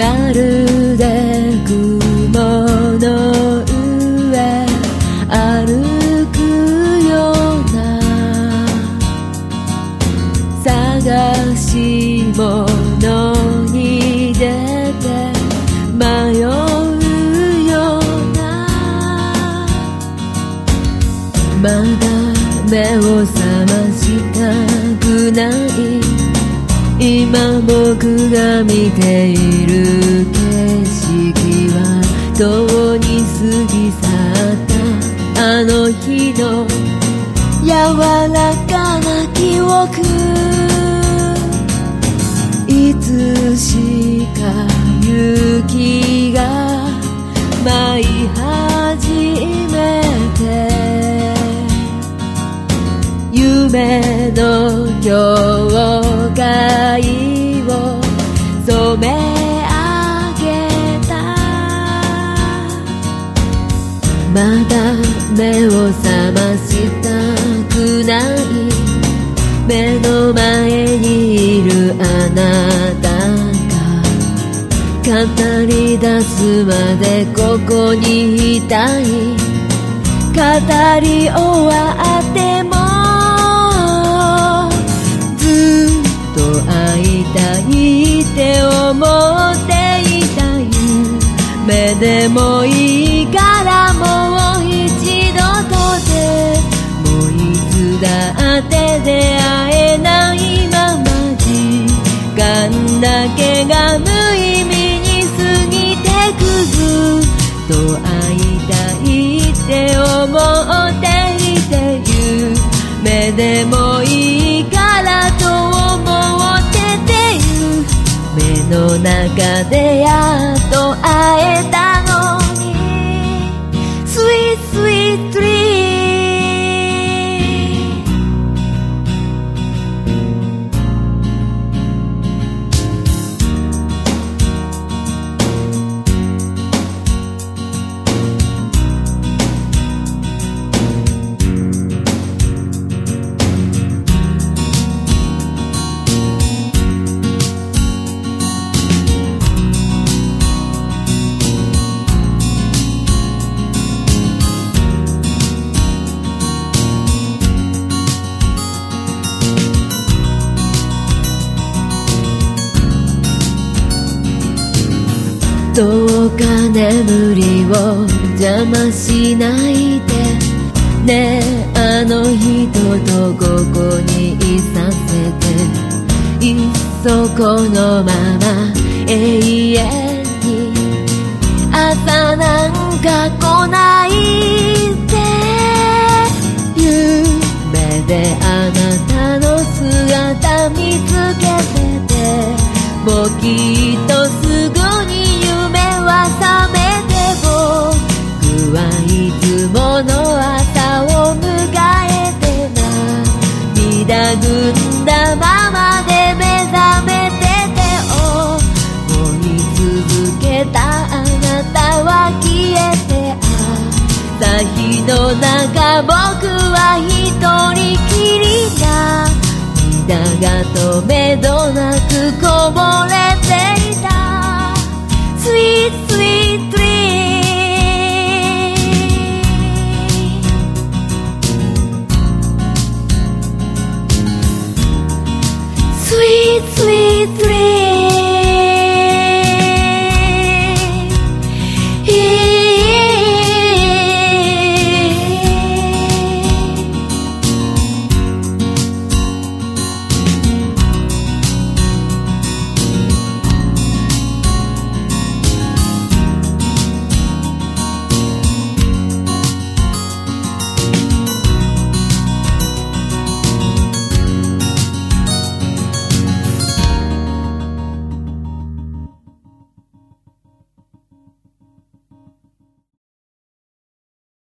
まるで雲の上歩くような探し物に出て迷うような。まだ目を覚ましたくない今僕が見ている景色は遠に過ぎ去ったあの日の柔らかな記憶いつしか雪語り出すまでここにいたい。語り終わってもずっと会いたいって思っていたい。目でもいいでもいいからと思ってて目の中でやっと会えた。どうか眠りを邪魔しないでね。えあの人とここにいさせて。いっそこのまま永遠に。朝なんか来ない。街の中僕は一人きりだ涙が止めどなくこぼれていた Sweet Sweet Dream Sweet Sweet Dream